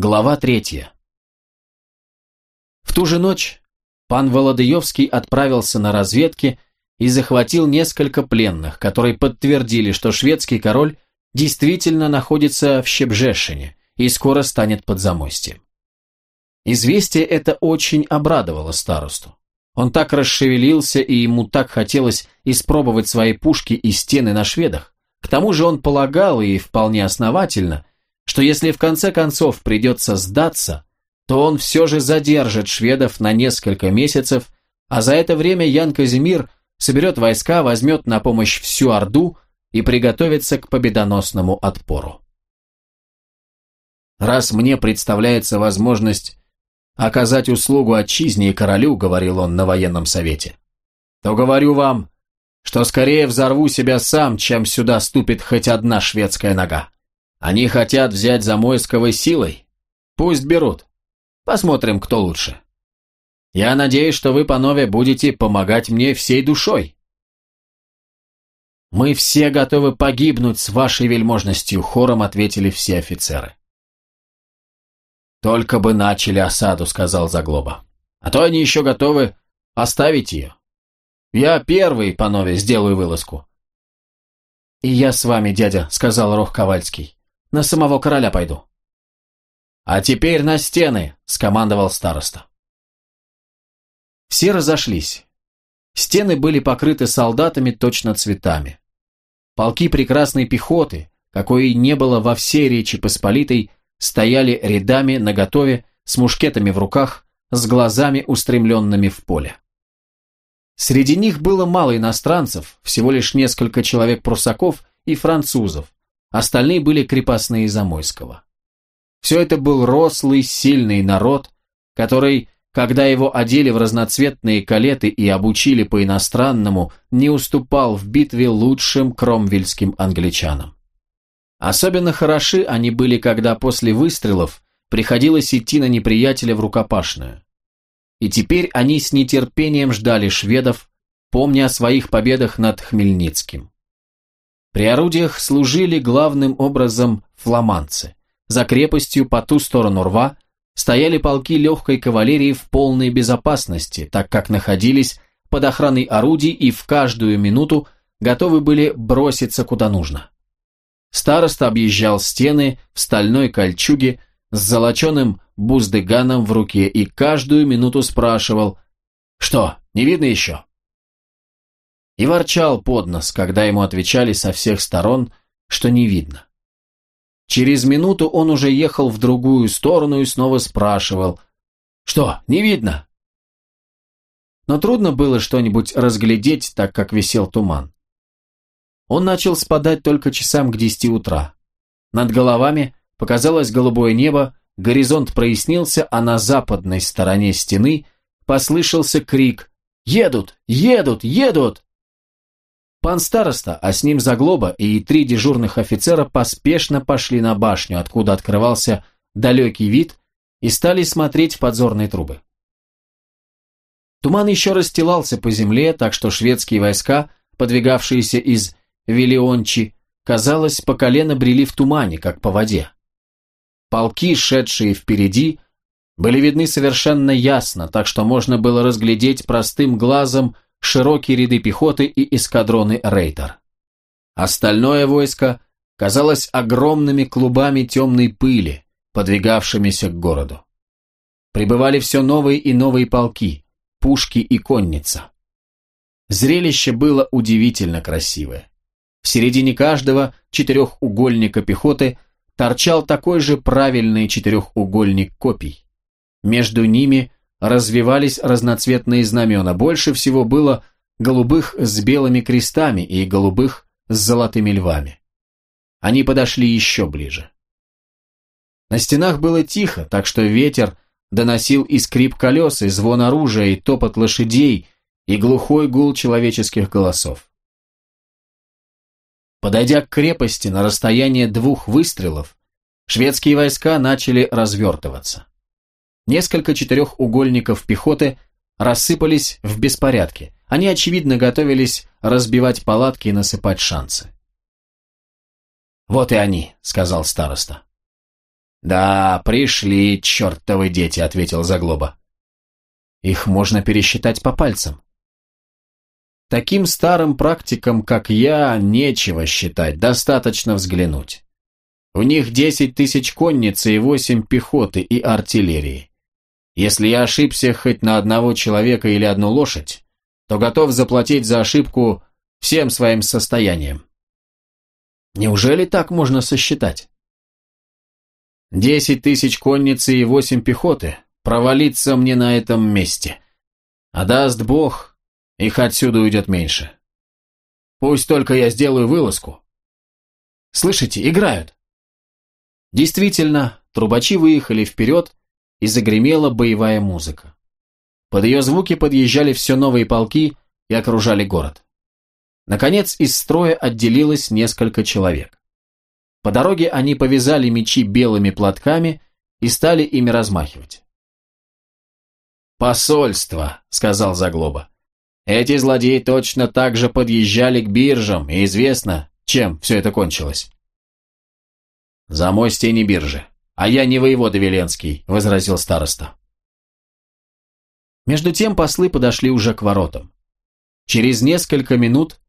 Глава третья. В ту же ночь пан Володыевский отправился на разведки и захватил несколько пленных, которые подтвердили, что шведский король действительно находится в Щебжешине и скоро станет под замостьем. Известие это очень обрадовало старосту. Он так расшевелился, и ему так хотелось испробовать свои пушки и стены на шведах. К тому же он полагал, и вполне основательно, что если в конце концов придется сдаться, то он все же задержит шведов на несколько месяцев, а за это время Ян Казимир соберет войска, возьмет на помощь всю Орду и приготовится к победоносному отпору. «Раз мне представляется возможность оказать услугу отчизне и королю», — говорил он на военном совете, «то говорю вам, что скорее взорву себя сам, чем сюда ступит хоть одна шведская нога. Они хотят взять Замойского силой. Пусть берут. Посмотрим, кто лучше. Я надеюсь, что вы, панове, будете помогать мне всей душой». «Мы все готовы погибнуть с вашей вельможностью», — хором ответили все офицеры. «Только бы начали осаду», — сказал Заглоба. «А то они еще готовы оставить ее. Я первый, панове, сделаю вылазку». «И я с вами, дядя», — сказал Рох Ковальский. «На самого короля пойду». «А теперь на стены», — скомандовал староста. Все разошлись. Стены были покрыты солдатами точно цветами. Полки прекрасной пехоты, какой не было во всей Речи Посполитой, стояли рядами наготове, с мушкетами в руках, с глазами устремленными в поле. Среди них было мало иностранцев, всего лишь несколько человек-прусаков и французов, остальные были крепостные Замойского. Все это был рослый, сильный народ, который, когда его одели в разноцветные калеты и обучили по-иностранному, не уступал в битве лучшим кромвельским англичанам. Особенно хороши они были, когда после выстрелов приходилось идти на неприятеля в рукопашную. И теперь они с нетерпением ждали шведов, помня о своих победах над Хмельницким. При орудиях служили главным образом фламандцы. За крепостью по ту сторону рва стояли полки легкой кавалерии в полной безопасности, так как находились под охраной орудий и в каждую минуту готовы были броситься куда нужно. Староста объезжал стены в стальной кольчуге с золоченым буздыганом в руке и каждую минуту спрашивал «Что, не видно еще?» И ворчал под нос, когда ему отвечали со всех сторон, что не видно. Через минуту он уже ехал в другую сторону и снова спрашивал «Что, не видно?» Но трудно было что-нибудь разглядеть, так как висел туман. Он начал спадать только часам к десяти утра. Над головами показалось голубое небо, горизонт прояснился, а на западной стороне стены послышался крик «Едут! Едут! Едут!» Пан староста, а с ним Заглоба и три дежурных офицера поспешно пошли на башню, откуда открывался далекий вид, и стали смотреть в подзорные трубы. Туман еще расстилался по земле, так что шведские войска, подвигавшиеся из Виллиончи, казалось, по колено брели в тумане, как по воде. Полки, шедшие впереди, были видны совершенно ясно, так что можно было разглядеть простым глазом широкие ряды пехоты и эскадроны рейтер. Остальное войско казалось огромными клубами темной пыли, подвигавшимися к городу. Прибывали все новые и новые полки, пушки и конница. Зрелище было удивительно красивое. В середине каждого четырехугольника пехоты торчал такой же правильный четырехугольник копий. Между ними развивались разноцветные знамена. Больше всего было голубых с белыми крестами и голубых с золотыми львами. Они подошли еще ближе. На стенах было тихо, так что ветер доносил и скрип колес, и звон оружия, и топот лошадей, и глухой гул человеческих голосов. Подойдя к крепости на расстояние двух выстрелов, шведские войска начали развертываться. Несколько четырехугольников пехоты рассыпались в беспорядке. Они, очевидно, готовились разбивать палатки и насыпать шансы. «Вот и они», — сказал староста. «Да, пришли, чертовы дети», — ответил Заглоба. «Их можно пересчитать по пальцам». Таким старым практикам, как я, нечего считать, достаточно взглянуть. У них десять тысяч конницы и восемь пехоты и артиллерии. Если я ошибся хоть на одного человека или одну лошадь, то готов заплатить за ошибку всем своим состоянием. Неужели так можно сосчитать? Десять тысяч конницы и восемь пехоты. Провалиться мне на этом месте. А даст Бог, их отсюда уйдет меньше. Пусть только я сделаю вылазку. Слышите, играют. Действительно, трубачи выехали вперед, и загремела боевая музыка. Под ее звуки подъезжали все новые полки и окружали город. Наконец из строя отделилось несколько человек. По дороге они повязали мечи белыми платками и стали ими размахивать. «Посольство», — сказал Заглоба. «Эти злодеи точно так же подъезжали к биржам, и известно, чем все это кончилось». «За мой стени биржи, а я не воевода Веленский», — возразил староста. Между тем послы подошли уже к воротам. Через несколько минут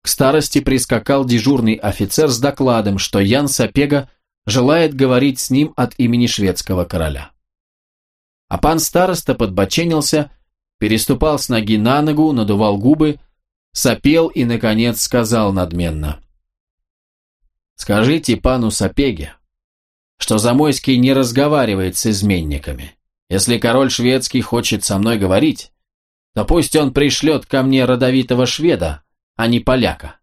к старости прискакал дежурный офицер с докладом, что Ян Сапега желает говорить с ним от имени шведского короля. А пан староста подбоченился, переступал с ноги на ногу, надувал губы, сопел и, наконец, сказал надменно. «Скажите пану Сапеге, что Замойский не разговаривает с изменниками. Если король шведский хочет со мной говорить, то пусть он пришлет ко мне родовитого шведа, а не поляка.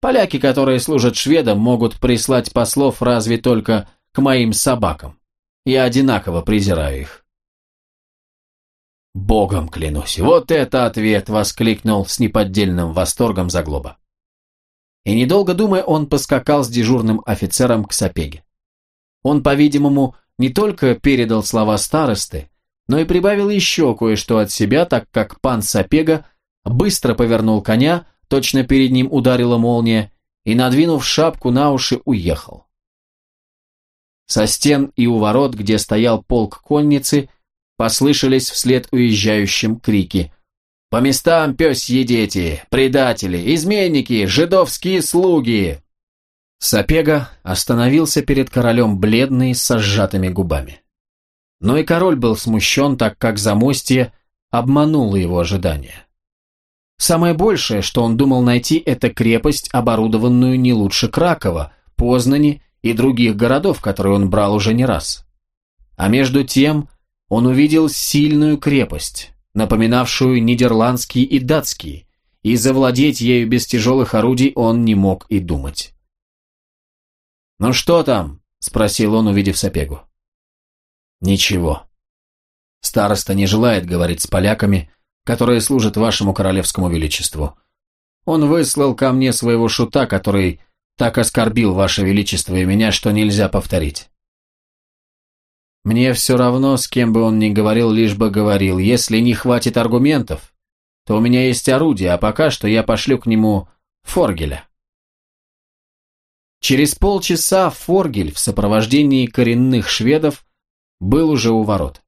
Поляки, которые служат шведам, могут прислать послов разве только к моим собакам. Я одинаково презираю их. «Богом клянусь, вот это ответ!» — воскликнул с неподдельным восторгом Заглоба. И недолго думая, он поскакал с дежурным офицером к Сапеге. Он, по-видимому, не только передал слова старосты, но и прибавил еще кое-что от себя, так как пан Сапега быстро повернул коня, точно перед ним ударила молния, и, надвинув шапку на уши, уехал. Со стен и у ворот, где стоял полк конницы, послышались вслед уезжающим крики «По местам, пёсьи дети! Предатели! Изменники! Жидовские слуги!» Сапега остановился перед королем бледный, с сжатыми губами. Но и король был смущен, так как замостье обмануло его ожидания. Самое большее, что он думал найти, это крепость, оборудованную не лучше Кракова, Познани и других городов, которые он брал уже не раз. А между тем он увидел сильную крепость, напоминавшую нидерландские и датские, и завладеть ею без тяжелых орудий он не мог и думать. «Ну что там?» – спросил он, увидев Сапегу. «Ничего. Староста не желает говорить с поляками, которые служат вашему королевскому величеству. Он выслал ко мне своего шута, который так оскорбил ваше величество и меня, что нельзя повторить. Мне все равно, с кем бы он ни говорил, лишь бы говорил. Если не хватит аргументов, то у меня есть орудие, а пока что я пошлю к нему Форгеля. Через полчаса Форгель в сопровождении коренных шведов был уже у ворот.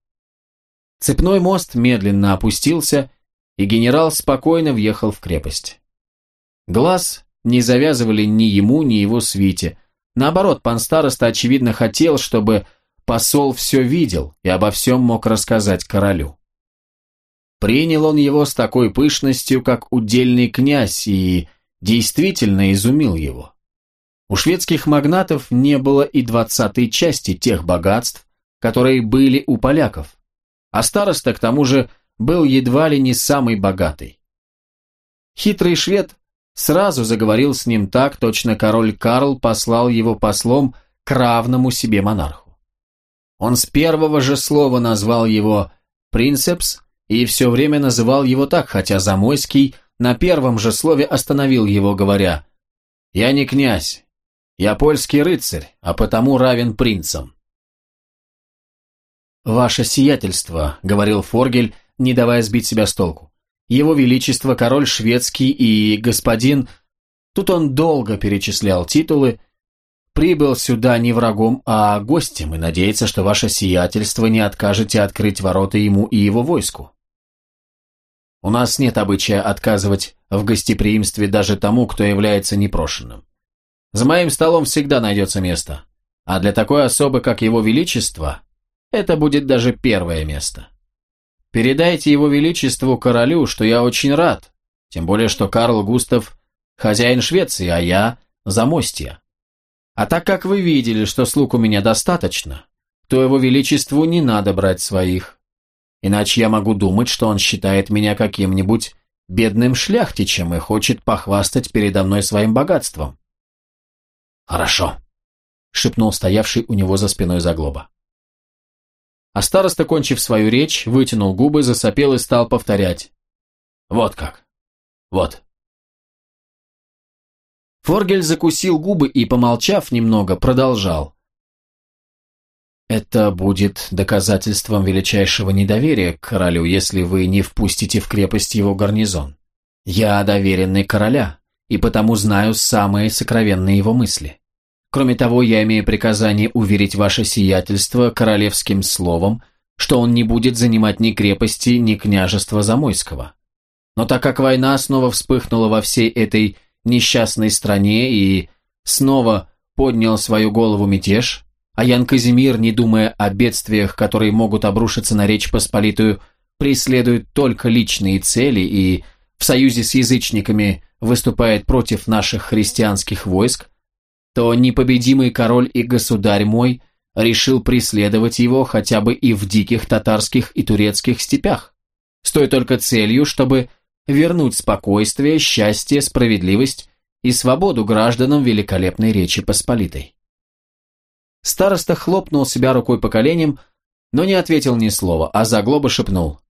Цепной мост медленно опустился, и генерал спокойно въехал в крепость. Глаз не завязывали ни ему, ни его свите. Наоборот, пан староста, очевидно, хотел, чтобы посол все видел и обо всем мог рассказать королю. Принял он его с такой пышностью, как удельный князь, и действительно изумил его. У шведских магнатов не было и двадцатой части тех богатств, которые были у поляков, а староста, к тому же, был едва ли не самый богатый. Хитрый швед сразу заговорил с ним так, точно король Карл послал его послом к равному себе монарху. Он с первого же слова назвал его «принцепс» и все время называл его так, хотя Замойский на первом же слове остановил его, говоря «Я не князь, я польский рыцарь, а потому равен принцам». «Ваше сиятельство», — говорил Форгель, не давая сбить себя с толку. «Его Величество, король шведский и господин...» Тут он долго перечислял титулы. прибыл сюда не врагом, а гостем, и надеется, что ваше сиятельство не откажете открыть ворота ему и его войску. У нас нет обычая отказывать в гостеприимстве даже тому, кто является непрошенным. За моим столом всегда найдется место, а для такой особы, как его величество, это будет даже первое место. Передайте его величеству королю, что я очень рад, тем более, что Карл Густав – хозяин Швеции, а я – замостья. А так как вы видели, что слуг у меня достаточно, то его величеству не надо брать своих. Иначе я могу думать, что он считает меня каким-нибудь бедным шляхтичем и хочет похвастать передо мной своим богатством. «Хорошо», — шепнул стоявший у него за спиной заглоба. А староста, кончив свою речь, вытянул губы, засопел и стал повторять. «Вот как. Вот». Форгель закусил губы и, помолчав немного, продолжал. «Это будет доказательством величайшего недоверия к королю, если вы не впустите в крепость его гарнизон. Я доверенный короля, и потому знаю самые сокровенные его мысли. Кроме того, я имею приказание уверить ваше сиятельство королевским словом, что он не будет занимать ни крепости, ни княжества Замойского. Но так как война снова вспыхнула во всей этой несчастной стране и снова поднял свою голову мятеж, а Ян Казимир, не думая о бедствиях, которые могут обрушиться на Речь Посполитую, преследует только личные цели и в союзе с язычниками выступает против наших христианских войск, то непобедимый король и государь мой решил преследовать его хотя бы и в диких татарских и турецких степях, с той только целью, чтобы вернуть спокойствие, счастье, справедливость и свободу гражданам великолепной Речи Посполитой. Староста хлопнул себя рукой по коленям, но не ответил ни слова, а заглоба шепнул.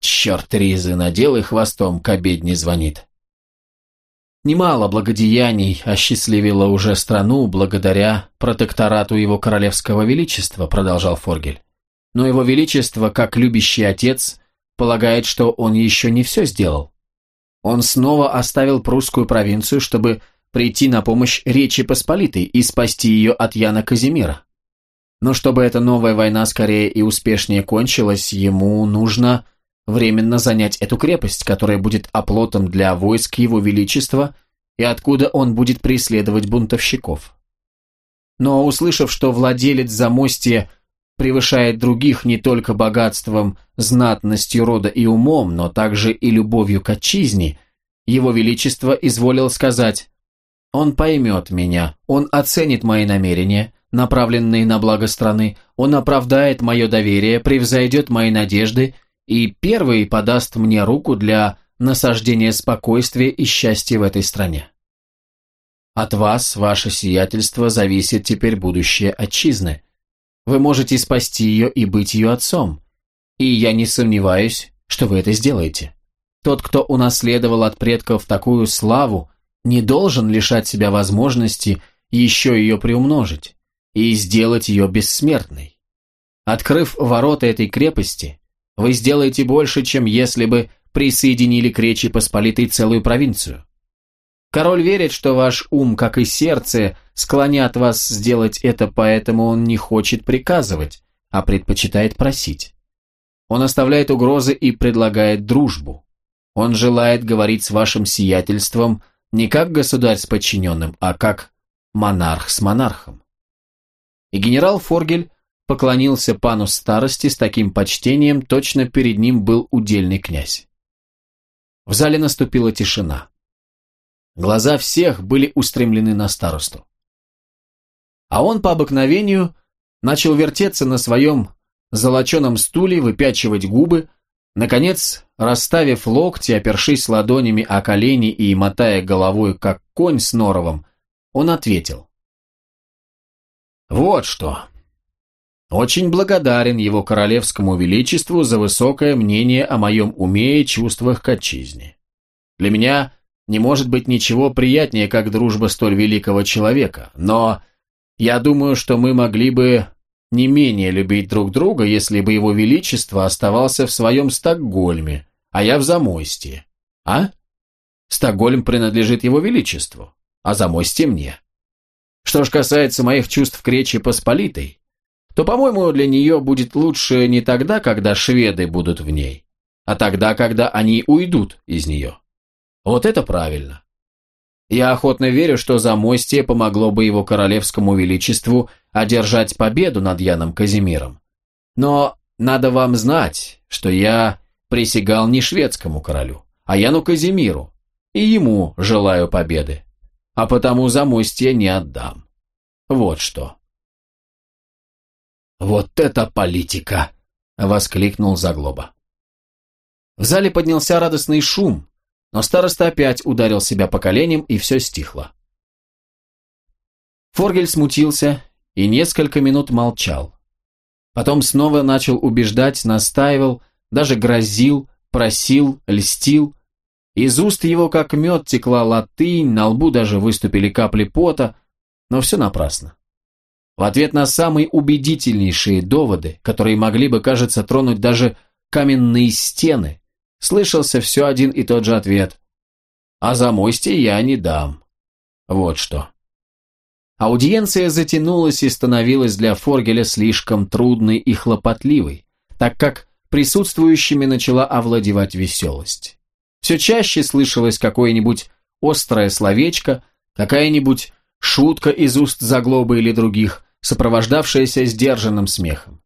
«Черт ризы надел и хвостом к обедне звонит». Немало благодеяний осчастливило уже страну благодаря протекторату его королевского величества, продолжал Форгель. Но его величество, как любящий отец, полагает, что он еще не все сделал. Он снова оставил прусскую провинцию, чтобы прийти на помощь Речи Посполитой и спасти ее от Яна Казимира. Но чтобы эта новая война скорее и успешнее кончилась, ему нужно временно занять эту крепость, которая будет оплотом для войск Его Величества и откуда он будет преследовать бунтовщиков. Но услышав, что владелец замостья превышает других не только богатством, знатностью рода и умом, но также и любовью к отчизне, Его Величество изволил сказать «Он поймет меня, он оценит мои намерения, направленные на благо страны, он оправдает мое доверие, превзойдет мои надежды и первый подаст мне руку для насаждения спокойствия и счастья в этой стране. От вас, ваше сиятельство, зависит теперь будущее отчизны. Вы можете спасти ее и быть ее отцом. И я не сомневаюсь, что вы это сделаете. Тот, кто унаследовал от предков такую славу, не должен лишать себя возможности еще ее приумножить и сделать ее бессмертной. Открыв ворота этой крепости, вы сделаете больше, чем если бы присоединили к Речи Посполитой целую провинцию. Король верит, что ваш ум, как и сердце, склонят вас сделать это, поэтому он не хочет приказывать, а предпочитает просить. Он оставляет угрозы и предлагает дружбу. Он желает говорить с вашим сиятельством не как государь с подчиненным, а как монарх с монархом. И генерал Форгель поклонился пану старости с таким почтением, точно перед ним был удельный князь. В зале наступила тишина. Глаза всех были устремлены на старосту. А он по обыкновению начал вертеться на своем золоченом стуле, выпячивать губы, наконец, расставив локти, опершись ладонями о колени и мотая головой, как конь с норовом, он ответил. «Вот что. Очень благодарен его королевскому величеству за высокое мнение о моем уме и чувствах к отчизне. Для меня не может быть ничего приятнее, как дружба столь великого человека, но я думаю, что мы могли бы не менее любить друг друга, если бы его величество оставался в своем Стокгольме, а я в Замойсте. А? Стокгольм принадлежит его величеству, а Замойсте мне. Что ж касается моих чувств к Речи Посполитой, то, по-моему, для нее будет лучше не тогда, когда шведы будут в ней, а тогда, когда они уйдут из нее. Вот это правильно. Я охотно верю, что Замостье помогло бы его королевскому величеству одержать победу над Яном Казимиром. Но надо вам знать, что я присягал не шведскому королю, а Яну Казимиру, и ему желаю победы, а потому Замостье не отдам. Вот что. «Вот это политика!» — воскликнул Заглоба. В зале поднялся радостный шум, но староста опять ударил себя по коленям, и все стихло. Форгель смутился и несколько минут молчал. Потом снова начал убеждать, настаивал, даже грозил, просил, льстил. Из уст его как мед текла латынь, на лбу даже выступили капли пота, но все напрасно. В ответ на самые убедительнейшие доводы, которые могли бы, кажется, тронуть даже каменные стены, слышался все один и тот же ответ. «А за мости я не дам». Вот что. Аудиенция затянулась и становилась для Форгеля слишком трудной и хлопотливой, так как присутствующими начала овладевать веселость. Все чаще слышалось какое-нибудь острое словечко, какая-нибудь шутка из уст заглобы или других, сопровождавшаяся сдержанным смехом.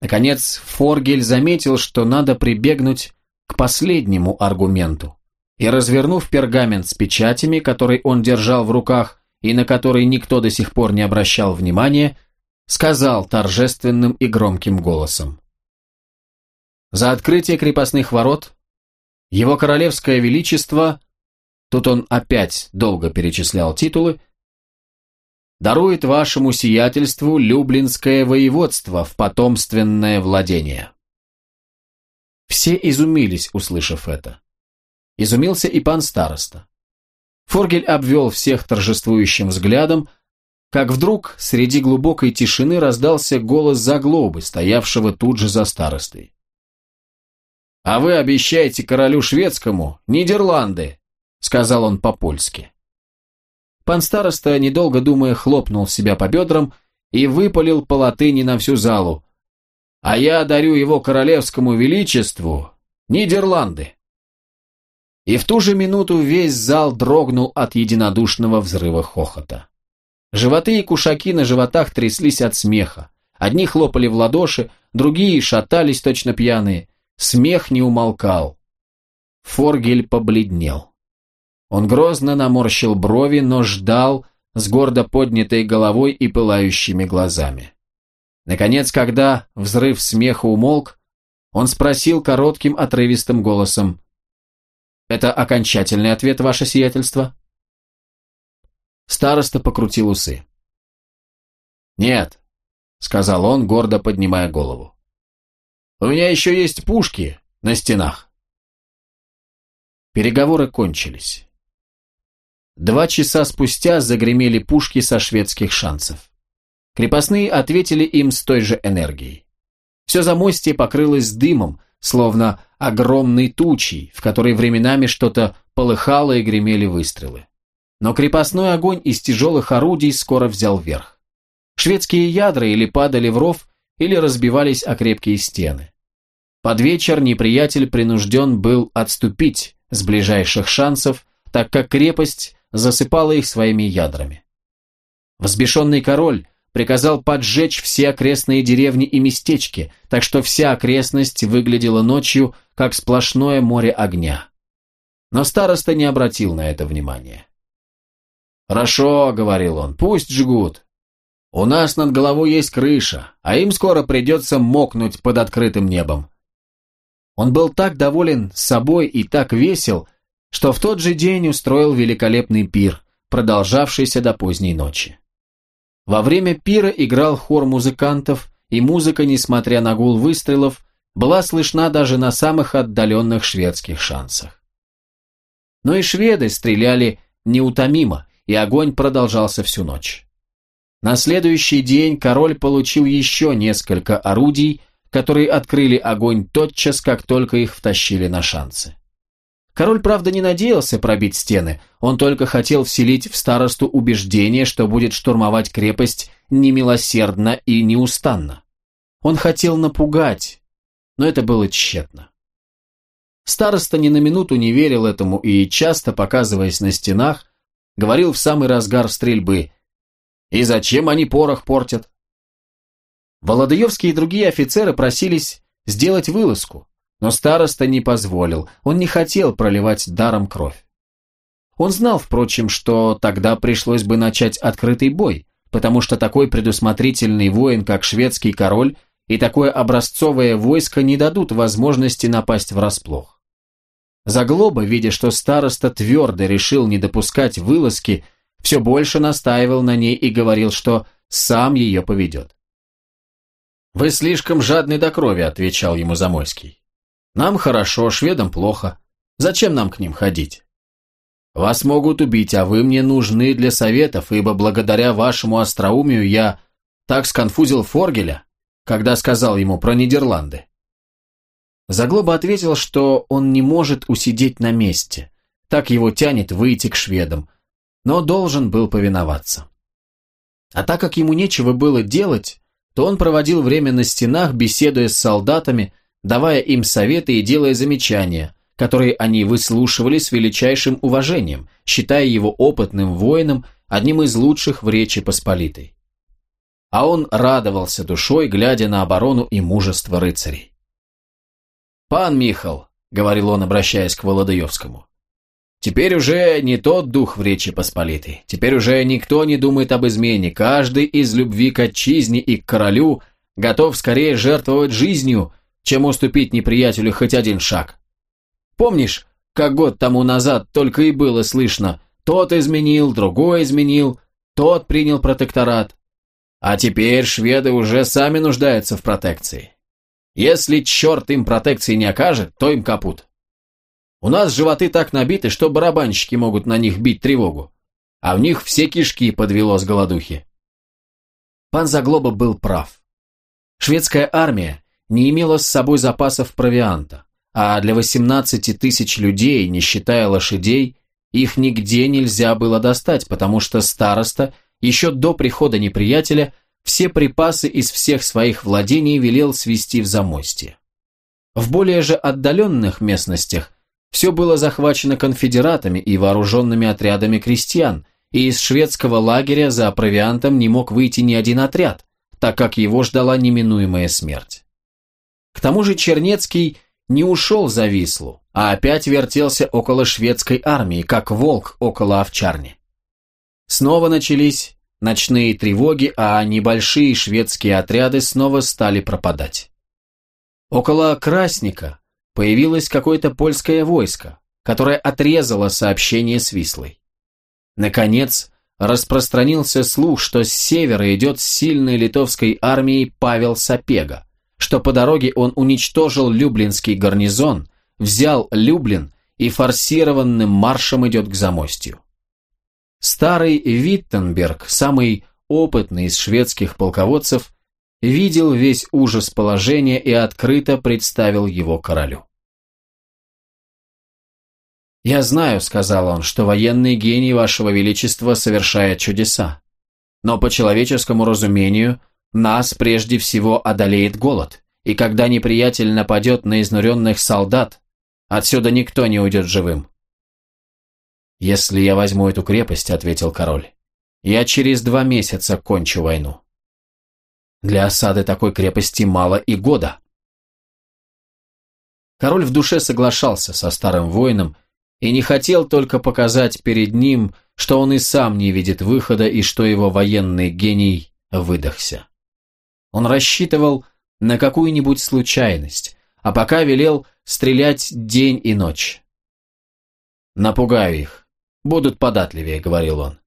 Наконец, Форгель заметил, что надо прибегнуть к последнему аргументу, и, развернув пергамент с печатями, который он держал в руках и на который никто до сих пор не обращал внимания, сказал торжественным и громким голосом. «За открытие крепостных ворот его королевское величество...» Тут он опять долго перечислял титулы, дарует вашему сиятельству Люблинское воеводство в потомственное владение. Все изумились, услышав это. Изумился и пан староста. Форгель обвел всех торжествующим взглядом, как вдруг среди глубокой тишины раздался голос заглобы, стоявшего тут же за старостой. «А вы обещаете королю шведскому Нидерланды», — сказал он по-польски. Пан староста, недолго думая, хлопнул себя по бедрам и выпалил по латыни на всю залу а я дарю его королевскому величеству Нидерланды. И в ту же минуту весь зал дрогнул от единодушного взрыва хохота. Животы и кушаки на животах тряслись от смеха. Одни хлопали в ладоши, другие шатались точно пьяные. Смех не умолкал. Форгель побледнел. Он грозно наморщил брови, но ждал с гордо поднятой головой и пылающими глазами. Наконец, когда взрыв смеха умолк, он спросил коротким отрывистым голосом. «Это окончательный ответ, ваше сиятельство?» Староста покрутил усы. «Нет», — сказал он, гордо поднимая голову. «У меня еще есть пушки на стенах». Переговоры кончились. Два часа спустя загремели пушки со шведских шансов. Крепостные ответили им с той же энергией. Все замостье покрылось дымом, словно огромной тучей, в которой временами что-то полыхало и гремели выстрелы. Но крепостной огонь из тяжелых орудий скоро взял верх. Шведские ядра или падали в ров, или разбивались о крепкие стены. Под вечер неприятель принужден был отступить с ближайших шансов, так как крепость засыпала их своими ядрами. Взбешенный король приказал поджечь все окрестные деревни и местечки, так что вся окрестность выглядела ночью, как сплошное море огня. Но староста не обратил на это внимания. «Хорошо», — говорил он, — «пусть жгут. У нас над головой есть крыша, а им скоро придется мокнуть под открытым небом». Он был так доволен собой и так весел, что в тот же день устроил великолепный пир, продолжавшийся до поздней ночи. Во время пира играл хор музыкантов, и музыка, несмотря на гул выстрелов, была слышна даже на самых отдаленных шведских шансах. Но и шведы стреляли неутомимо, и огонь продолжался всю ночь. На следующий день король получил еще несколько орудий, которые открыли огонь тотчас, как только их втащили на шансы. Король, правда, не надеялся пробить стены, он только хотел вселить в старосту убеждение, что будет штурмовать крепость немилосердно и неустанно. Он хотел напугать, но это было тщетно. Староста ни на минуту не верил этому и, часто показываясь на стенах, говорил в самый разгар стрельбы «И зачем они порох портят?» Володаевские и другие офицеры просились сделать вылазку, но староста не позволил, он не хотел проливать даром кровь. Он знал, впрочем, что тогда пришлось бы начать открытый бой, потому что такой предусмотрительный воин, как шведский король, и такое образцовое войско не дадут возможности напасть врасплох. Заглоба, видя, что староста твердо решил не допускать вылазки, все больше настаивал на ней и говорил, что сам ее поведет. «Вы слишком жадный до крови», — отвечал ему Замойский. «Нам хорошо, шведам плохо. Зачем нам к ним ходить? Вас могут убить, а вы мне нужны для советов, ибо благодаря вашему остроумию я так сконфузил Форгеля, когда сказал ему про Нидерланды». Заглоба ответил, что он не может усидеть на месте. Так его тянет выйти к шведам, но должен был повиноваться. А так как ему нечего было делать, то он проводил время на стенах, беседуя с солдатами, давая им советы и делая замечания, которые они выслушивали с величайшим уважением, считая его опытным воином, одним из лучших в Речи Посполитой. А он радовался душой, глядя на оборону и мужество рыцарей. «Пан Михал», — говорил он, обращаясь к Володаевскому, Теперь уже не тот дух в Речи Посполитой. Теперь уже никто не думает об измене. Каждый из любви к отчизне и к королю готов скорее жертвовать жизнью, чем уступить неприятелю хоть один шаг. Помнишь, как год тому назад только и было слышно «тот изменил, другой изменил, тот принял протекторат». А теперь шведы уже сами нуждаются в протекции. Если черт им протекции не окажет, то им капут. У нас животы так набиты, что барабанщики могут на них бить тревогу. А в них все кишки подвело с голодухи. Пан Заглоба был прав. Шведская армия не имела с собой запасов провианта, а для 18 тысяч людей, не считая лошадей, их нигде нельзя было достать, потому что староста еще до прихода неприятеля все припасы из всех своих владений велел свести в замостье. В более же отдаленных местностях все было захвачено конфедератами и вооруженными отрядами крестьян, и из шведского лагеря за провиантом не мог выйти ни один отряд, так как его ждала неминуемая смерть. К тому же Чернецкий не ушел за Вислу, а опять вертелся около шведской армии, как волк около овчарни. Снова начались ночные тревоги, а небольшие шведские отряды снова стали пропадать. Около Красника появилось какое-то польское войско, которое отрезало сообщение с Вислой. Наконец, распространился слух, что с севера идет с сильной литовской армией Павел Сапега, что по дороге он уничтожил Люблинский гарнизон, взял Люблин и форсированным маршем идет к замостью. Старый Виттенберг, самый опытный из шведских полководцев, видел весь ужас положения и открыто представил его королю. «Я знаю», — сказал он, — «что военный гений вашего величества совершает чудеса. Но по человеческому разумению нас прежде всего одолеет голод, и когда неприятель нападет на изнуренных солдат, отсюда никто не уйдет живым». «Если я возьму эту крепость», — ответил король, — «я через два месяца кончу войну». Для осады такой крепости мало и года. Король в душе соглашался со старым воином и не хотел только показать перед ним, что он и сам не видит выхода и что его военный гений выдохся. Он рассчитывал на какую-нибудь случайность, а пока велел стрелять день и ночь. «Напугаю их, будут податливее», — говорил он.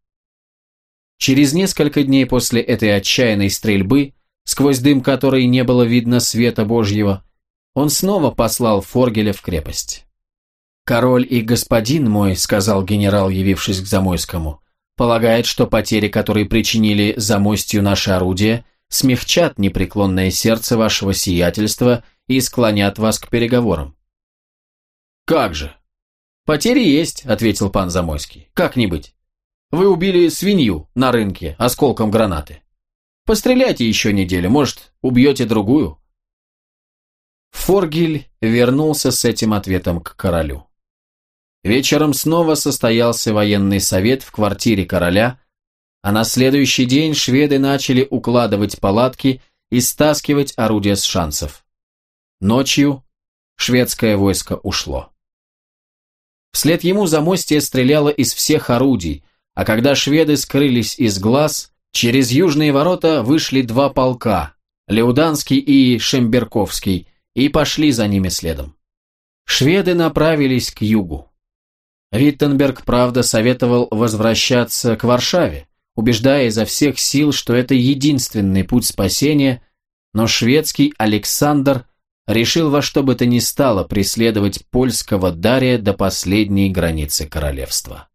Через несколько дней после этой отчаянной стрельбы сквозь дым которой не было видно света Божьего, он снова послал Форгеля в крепость. «Король и господин мой», — сказал генерал, явившись к Замойскому, «полагает, что потери, которые причинили Замостью наши орудия, смягчат непреклонное сердце вашего сиятельства и склонят вас к переговорам». «Как же? «Потери есть», — ответил пан Замойский. «Как не быть? Вы убили свинью на рынке осколком гранаты. Постреляйте еще неделю, может, убьете другую». Форгель вернулся с этим ответом к королю. Вечером снова состоялся военный совет в квартире короля, а на следующий день шведы начали укладывать палатки и стаскивать орудия с шансов. Ночью шведское войско ушло. Вслед ему замостье стреляло из всех орудий, а когда шведы скрылись из глаз, через южные ворота вышли два полка, Леуданский и Шемберковский, и пошли за ними следом. Шведы направились к югу. Виттенберг, правда, советовал возвращаться к Варшаве, убеждая изо всех сил, что это единственный путь спасения, но шведский Александр решил во что бы то ни стало преследовать польского Дария до последней границы королевства.